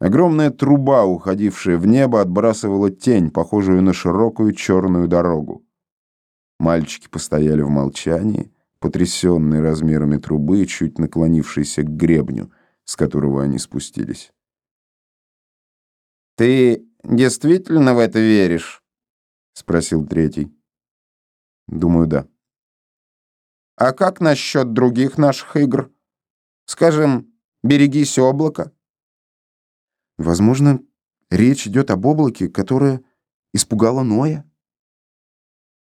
Огромная труба, уходившая в небо, отбрасывала тень, похожую на широкую черную дорогу. Мальчики постояли в молчании, потрясенные размерами трубы, чуть наклонившейся к гребню, с которого они спустились. «Ты действительно в это веришь?» — спросил третий. «Думаю, да». «А как насчет других наших игр? Скажем, «Берегись облака»?» Возможно, речь идет об облаке, которое испугало Ноя.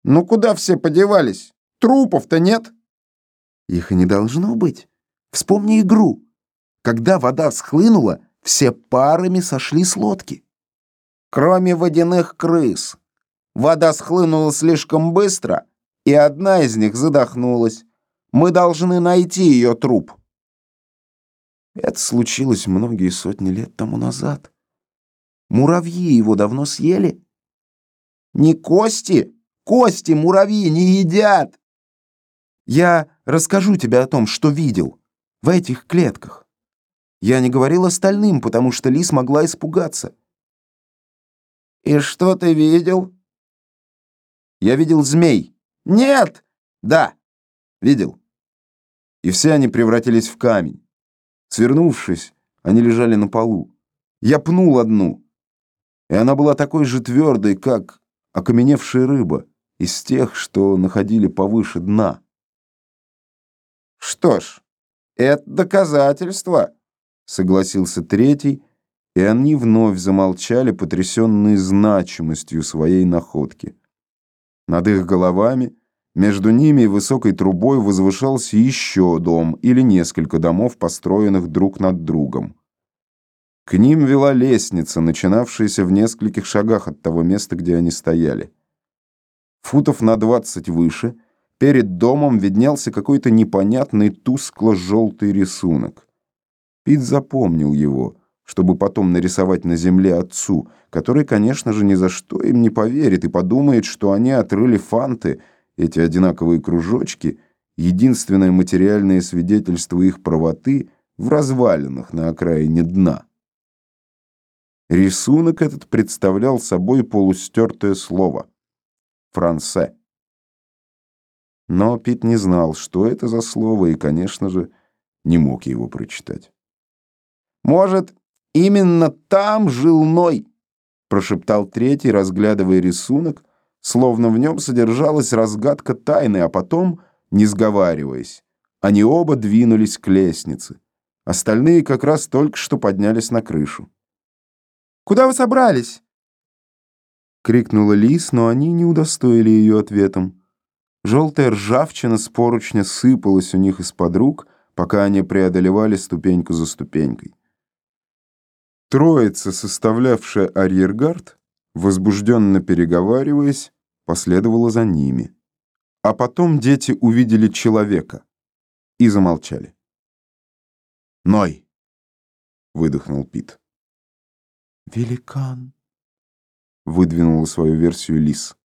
Ну куда все подевались? Трупов-то нет. Их и не должно быть. Вспомни игру. Когда вода схлынула, все парами сошли с лодки. Кроме водяных крыс. Вода схлынула слишком быстро, и одна из них задохнулась. Мы должны найти ее труп. Это случилось многие сотни лет тому назад. Муравьи его давно съели. Не кости, кости муравьи не едят. Я расскажу тебе о том, что видел в этих клетках. Я не говорил остальным, потому что Лис могла испугаться. И что ты видел? Я видел змей. Нет! Да, видел. И все они превратились в камень. Свернувшись, они лежали на полу. Я пнул одну, и она была такой же твердой, как окаменевшая рыба, из тех, что находили повыше дна. «Что ж, это доказательство», — согласился третий, и они вновь замолчали, потрясенные значимостью своей находки. Над их головами между ними высокой трубой возвышался еще дом или несколько домов, построенных друг над другом. К ним вела лестница, начинавшаяся в нескольких шагах от того места, где они стояли. Футов на двадцать выше, перед домом виднелся какой-то непонятный тускло-желтый рисунок. Пит запомнил его, чтобы потом нарисовать на земле отцу, который, конечно же, ни за что им не поверит и подумает, что они отрыли фанты — эти одинаковые кружочки — единственное материальное свидетельство их правоты в развалинах на окраине дна. Рисунок этот представлял собой полустертое слово «франсе». Но Пит не знал, что это за слово, и, конечно же, не мог его прочитать. «Может, именно там жил Ной?» — прошептал третий, разглядывая рисунок, словно в нем содержалась разгадка тайны, а потом, не сговариваясь, они оба двинулись к лестнице. Остальные как раз только что поднялись на крышу. «Куда вы собрались?» — крикнула Лис, но они не удостоили ее ответом. Желтая ржавчина с поручня сыпалась у них из-под рук, пока они преодолевали ступеньку за ступенькой. Троица, составлявшая арьергард, возбужденно переговариваясь, последовала за ними. А потом дети увидели человека и замолчали. «Ной!» — выдохнул Пит. «Великан!» — выдвинула свою версию Лис.